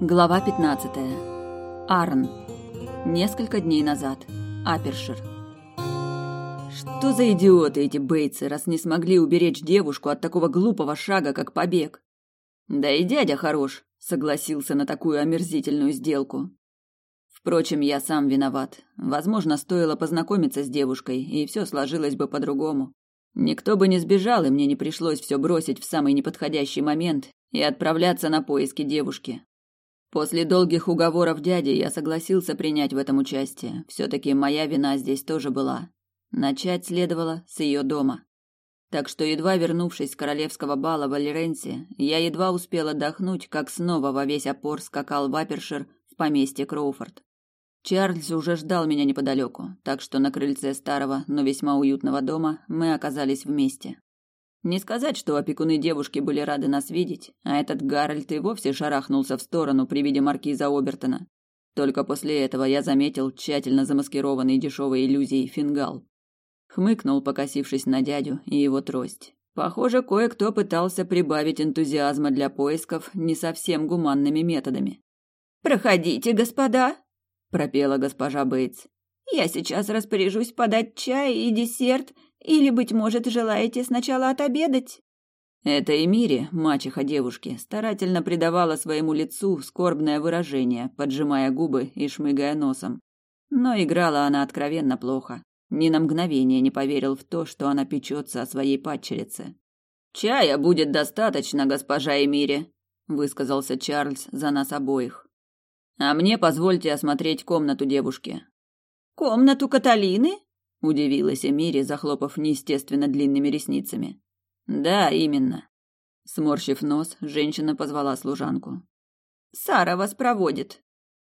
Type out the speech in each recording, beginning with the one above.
Глава 15. Арн. Несколько дней назад. Апершир. Что за идиоты эти бейтсы, раз не смогли уберечь девушку от такого глупого шага, как побег? Да и дядя хорош, согласился на такую омерзительную сделку. Впрочем, я сам виноват. Возможно, стоило познакомиться с девушкой, и все сложилось бы по-другому. Никто бы не сбежал, и мне не пришлось все бросить в самый неподходящий момент и отправляться на поиски девушки. После долгих уговоров дяди я согласился принять в этом участие. Все-таки моя вина здесь тоже была. Начать следовало с ее дома. Так что, едва вернувшись с королевского бала в Алиренсе, я едва успел отдохнуть, как снова во весь опор скакал в Апершир в поместье Кроуфорд. Чарльз уже ждал меня неподалеку, так что на крыльце старого, но весьма уютного дома мы оказались вместе. Не сказать, что опекуны девушки были рады нас видеть, а этот Гарольд и вовсе шарахнулся в сторону при виде маркиза Обертона. Только после этого я заметил тщательно замаскированный дешевой иллюзией фингал. Хмыкнул, покосившись на дядю и его трость. Похоже, кое-кто пытался прибавить энтузиазма для поисков не совсем гуманными методами. «Проходите, господа!» – пропела госпожа Бейтс. «Я сейчас распоряжусь подать чай и десерт или, быть может, желаете сначала отобедать?» Это Эмири, мачеха девушки, старательно придавала своему лицу скорбное выражение, поджимая губы и шмыгая носом. Но играла она откровенно плохо. Ни на мгновение не поверил в то, что она печется о своей падчерице. «Чая будет достаточно, госпожа Эмири», — высказался Чарльз за нас обоих. «А мне позвольте осмотреть комнату девушки». «Комнату Каталины?» Удивилась Эмири, захлопав неестественно длинными ресницами. Да, именно. Сморщив нос, женщина позвала служанку. Сара вас проводит.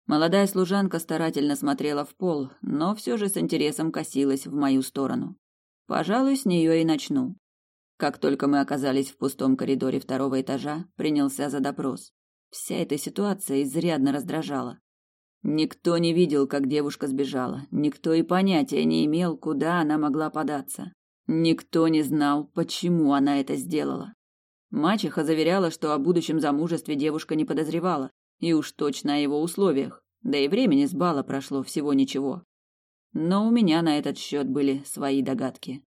Молодая служанка старательно смотрела в пол, но все же с интересом косилась в мою сторону. Пожалуй, с нее и начну. Как только мы оказались в пустом коридоре второго этажа, принялся за допрос. Вся эта ситуация изрядно раздражала. Никто не видел, как девушка сбежала, никто и понятия не имел, куда она могла податься. Никто не знал, почему она это сделала. Мачеха заверяла, что о будущем замужестве девушка не подозревала, и уж точно о его условиях, да и времени с бала прошло всего ничего. Но у меня на этот счет были свои догадки.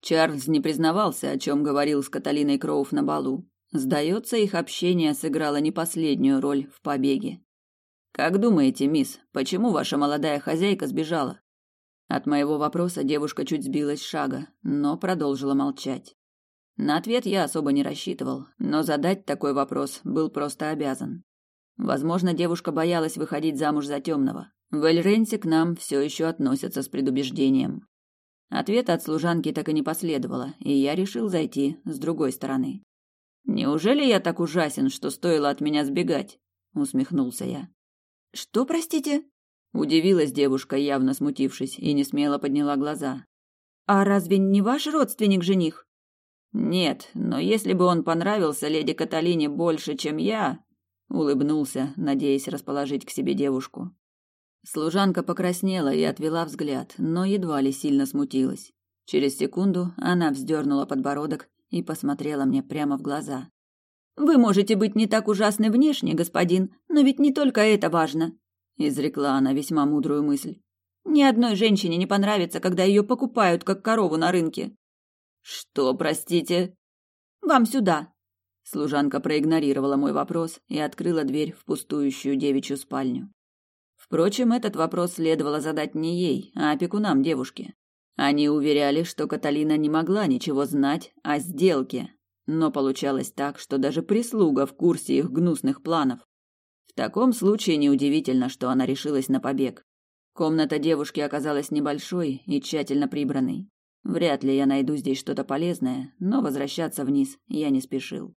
Чарльз не признавался, о чем говорил с Каталиной Кроув на балу. Сдается, их общение сыграло не последнюю роль в побеге. Как думаете, мисс, почему ваша молодая хозяйка сбежала? От моего вопроса девушка чуть сбилась с шага, но продолжила молчать. На ответ я особо не рассчитывал, но задать такой вопрос был просто обязан. Возможно, девушка боялась выходить замуж за темного. В Эльренсе к нам все еще относятся с предубеждением. Ответа от служанки так и не последовало, и я решил зайти с другой стороны. Неужели я так ужасен, что стоило от меня сбегать? усмехнулся я. Что, простите? Удивилась девушка, явно смутившись, и не смело подняла глаза. А разве не ваш родственник жених? Нет, но если бы он понравился леди Каталине больше, чем я, улыбнулся, надеясь расположить к себе девушку. Служанка покраснела и отвела взгляд, но едва ли сильно смутилась. Через секунду она вздернула подбородок и посмотрела мне прямо в глаза. Вы можете быть не так ужасны внешне, господин, но ведь не только это важно, изрекла она весьма мудрую мысль. Ни одной женщине не понравится, когда ее покупают как корову на рынке. Что, простите? Вам сюда. Служанка проигнорировала мой вопрос и открыла дверь в пустующую девичью спальню. Впрочем, этот вопрос следовало задать не ей, а опекунам девушки. Они уверяли, что Каталина не могла ничего знать о сделке, но получалось так, что даже прислуга в курсе их гнусных планов. В таком случае неудивительно, что она решилась на побег. Комната девушки оказалась небольшой и тщательно прибранной. Вряд ли я найду здесь что-то полезное, но возвращаться вниз я не спешил.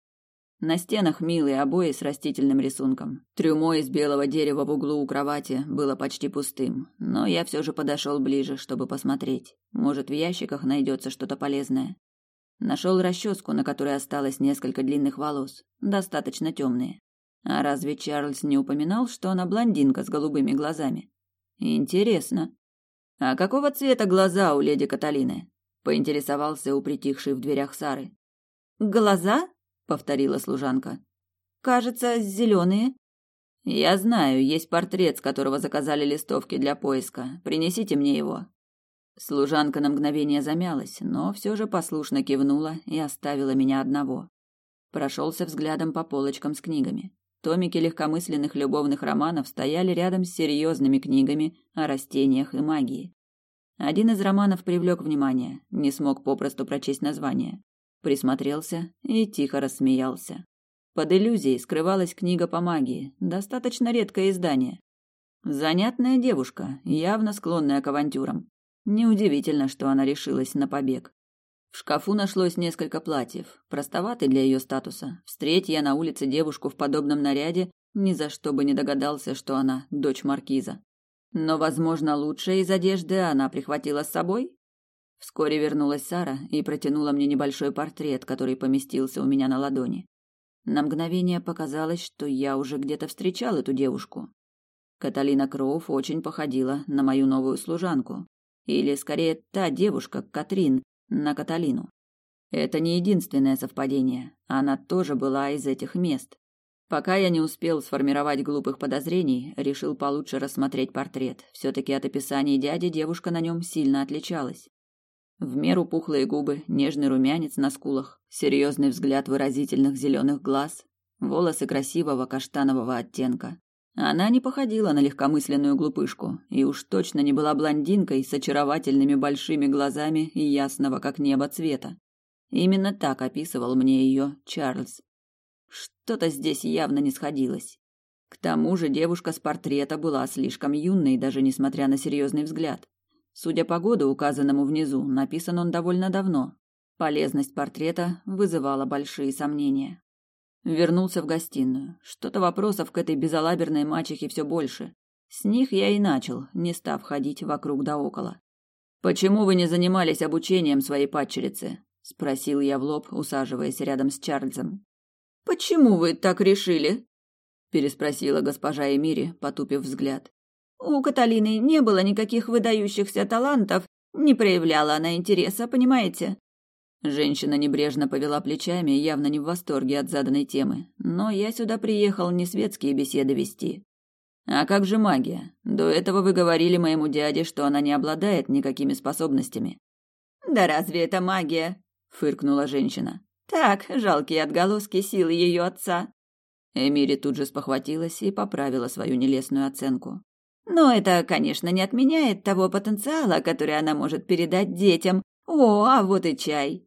На стенах милые обои с растительным рисунком. Трюмо из белого дерева в углу у кровати было почти пустым, но я все же подошел ближе, чтобы посмотреть. Может, в ящиках найдется что-то полезное. Нашел расческу, на которой осталось несколько длинных волос, достаточно темные. А разве Чарльз не упоминал, что она блондинка с голубыми глазами? Интересно. А какого цвета глаза у леди Каталины? Поинтересовался у притихшей в дверях Сары. Глаза? повторила служанка. Кажется, зеленые. Я знаю, есть портрет, с которого заказали листовки для поиска. Принесите мне его. Служанка на мгновение замялась, но все же послушно кивнула и оставила меня одного. Прошелся взглядом по полочкам с книгами. Томики легкомысленных любовных романов стояли рядом с серьезными книгами о растениях и магии. Один из романов привлек внимание, не смог попросту прочесть название. Присмотрелся и тихо рассмеялся. Под иллюзией скрывалась книга по магии, достаточно редкое издание. Занятная девушка, явно склонная к авантюрам. Неудивительно, что она решилась на побег. В шкафу нашлось несколько платьев, простоватый для ее статуса. Встреть я на улице девушку в подобном наряде, ни за что бы не догадался, что она дочь маркиза. Но, возможно, лучшее из одежды она прихватила с собой? Вскоре вернулась Сара и протянула мне небольшой портрет, который поместился у меня на ладони. На мгновение показалось, что я уже где-то встречал эту девушку. Каталина Кроув очень походила на мою новую служанку. Или, скорее, та девушка, Катрин, на Каталину. Это не единственное совпадение. Она тоже была из этих мест. Пока я не успел сформировать глупых подозрений, решил получше рассмотреть портрет. Все-таки от описаний дяди девушка на нем сильно отличалась. В меру пухлые губы, нежный румянец на скулах, серьезный взгляд выразительных зеленых глаз, волосы красивого каштанового оттенка. Она не походила на легкомысленную глупышку и уж точно не была блондинкой с очаровательными большими глазами и ясного как небо цвета. Именно так описывал мне ее Чарльз. Что-то здесь явно не сходилось. К тому же девушка с портрета была слишком юной, даже несмотря на серьезный взгляд. Судя по году, указанному внизу, написан он довольно давно. Полезность портрета вызывала большие сомнения. Вернулся в гостиную. Что-то вопросов к этой безалаберной мачехе все больше. С них я и начал, не став ходить вокруг да около. «Почему вы не занимались обучением своей падчерицы?» – спросил я в лоб, усаживаясь рядом с Чарльзом. «Почему вы так решили?» – переспросила госпожа Эмири, потупив взгляд. «У Каталины не было никаких выдающихся талантов, не проявляла она интереса, понимаете? Женщина небрежно повела плечами, явно не в восторге от заданной темы. Но я сюда приехал не светские беседы вести. А как же магия? До этого вы говорили моему дяде, что она не обладает никакими способностями. Да разве это магия? фыркнула женщина. Так, жалкие отголоски силы ее отца. Эмири тут же спохватилась и поправила свою нелестную оценку. Но это, конечно, не отменяет того потенциала, который она может передать детям. О, а вот и чай.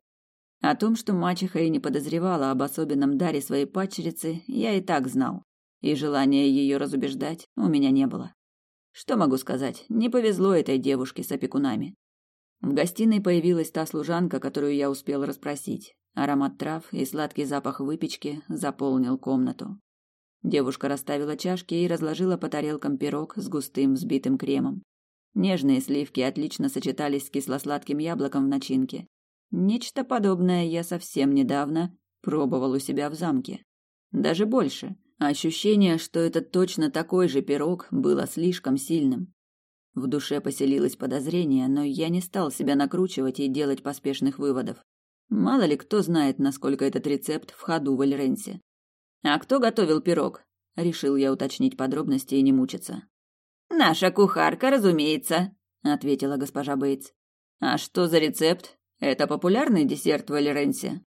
О том, что мачеха и не подозревала об особенном даре своей падчерицы, я и так знал, и желания ее разубеждать у меня не было. Что могу сказать, не повезло этой девушке с опекунами. В гостиной появилась та служанка, которую я успел расспросить. Аромат трав и сладкий запах выпечки заполнил комнату. Девушка расставила чашки и разложила по тарелкам пирог с густым взбитым кремом. Нежные сливки отлично сочетались с кисло-сладким яблоком в начинке, Нечто подобное я совсем недавно пробовал у себя в замке. Даже больше. Ощущение, что это точно такой же пирог, было слишком сильным. В душе поселилось подозрение, но я не стал себя накручивать и делать поспешных выводов. Мало ли кто знает, насколько этот рецепт в ходу в Альренсе. «А кто готовил пирог?» – решил я уточнить подробности и не мучиться. «Наша кухарка, разумеется», – ответила госпожа Бейтс. «А что за рецепт?» Это популярный десерт в Эльренсе?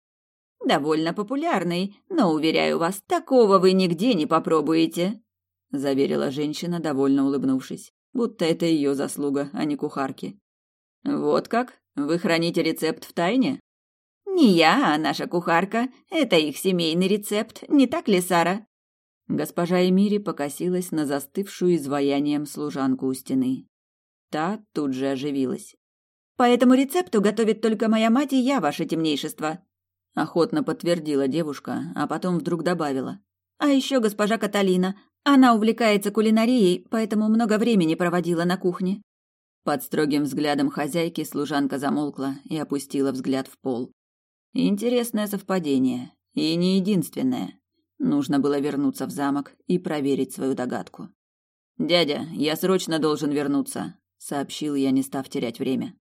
Довольно популярный, но, уверяю вас, такого вы нигде не попробуете, заверила женщина, довольно улыбнувшись, будто это ее заслуга, а не кухарки. Вот как? Вы храните рецепт в тайне? Не я, а наша кухарка. Это их семейный рецепт, не так ли, Сара? Госпожа Эмири покосилась на застывшую изваянием служанку у стены. Та тут же оживилась. По этому рецепту готовит только моя мать и я, ваше темнейшество. Охотно подтвердила девушка, а потом вдруг добавила. А еще госпожа Каталина. Она увлекается кулинарией, поэтому много времени проводила на кухне. Под строгим взглядом хозяйки служанка замолкла и опустила взгляд в пол. Интересное совпадение, и не единственное. Нужно было вернуться в замок и проверить свою догадку. «Дядя, я срочно должен вернуться», — сообщил я, не став терять время.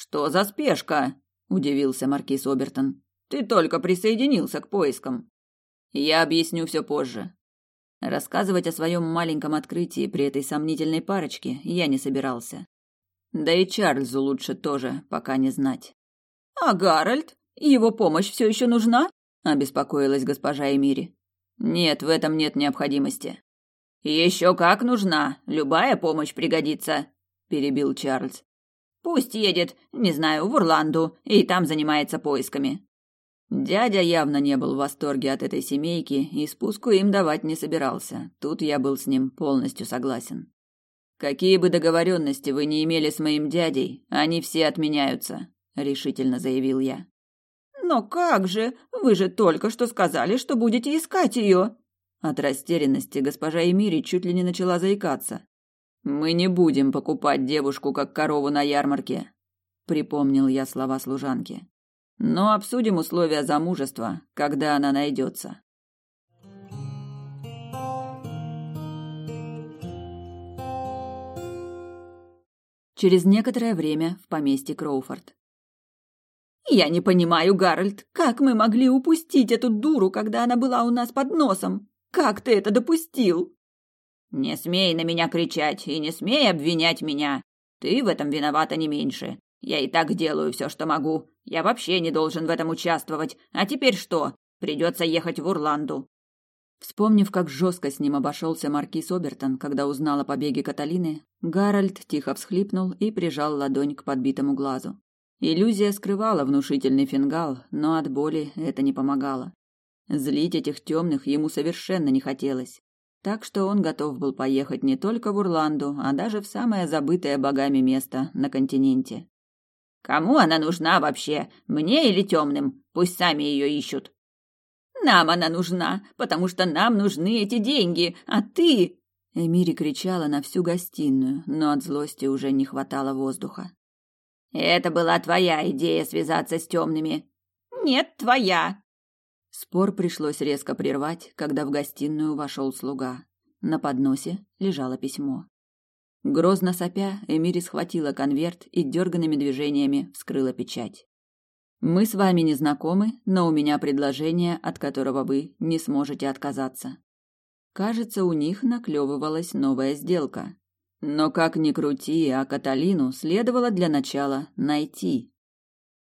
Что за спешка? удивился маркиз Обертон. Ты только присоединился к поискам. Я объясню все позже. Рассказывать о своем маленьком открытии при этой сомнительной парочке я не собирался. Да и Чарльзу лучше тоже пока не знать. «А Гарольд? Его помощь все еще нужна?» – обеспокоилась госпожа Эмири. «Нет, в этом нет необходимости». «Еще как нужна. Любая помощь пригодится», – перебил Чарльз. «Пусть едет, не знаю, в Урланду, и там занимается поисками». Дядя явно не был в восторге от этой семейки и спуску им давать не собирался. Тут я был с ним полностью согласен. Какие бы договоренности вы не имели с моим дядей, они все отменяются, решительно заявил я. Но как же? Вы же только что сказали, что будете искать ее. От растерянности госпожа Эмири чуть ли не начала заикаться. Мы не будем покупать девушку как корову на ярмарке, припомнил я слова служанки. Но обсудим условия замужества, когда она найдется. Через некоторое время в поместье Кроуфорд. «Я не понимаю, Гарольд, как мы могли упустить эту дуру, когда она была у нас под носом? Как ты это допустил?» «Не смей на меня кричать и не смей обвинять меня. Ты в этом виновата не меньше. Я и так делаю все, что могу. Я вообще не должен в этом участвовать. А теперь что? Придется ехать в Урланду. Вспомнив, как жестко с ним обошелся маркиз Обертон, когда узнал о побеге Каталины, Гарольд тихо всхлипнул и прижал ладонь к подбитому глазу. Иллюзия скрывала внушительный фингал, но от боли это не помогало. Злить этих темных ему совершенно не хотелось. Так что он готов был поехать не только в Урланду, а даже в самое забытое богами место на континенте. «Кому она нужна вообще? Мне или темным? Пусть сами ее ищут», нам она нужна, потому что нам нужны эти деньги, а ты...» Эмири кричала на всю гостиную, но от злости уже не хватало воздуха. «Это была твоя идея связаться с темными». «Нет, твоя». Спор пришлось резко прервать, когда в гостиную вошел слуга. На подносе лежало письмо. Грозно сопя, Эмири схватила конверт и дерганными движениями вскрыла печать. Мы с вами не знакомы, но у меня предложение, от которого вы не сможете отказаться. Кажется, у них наклевывалась новая сделка. Но как ни крути, а Каталину следовало для начала найти.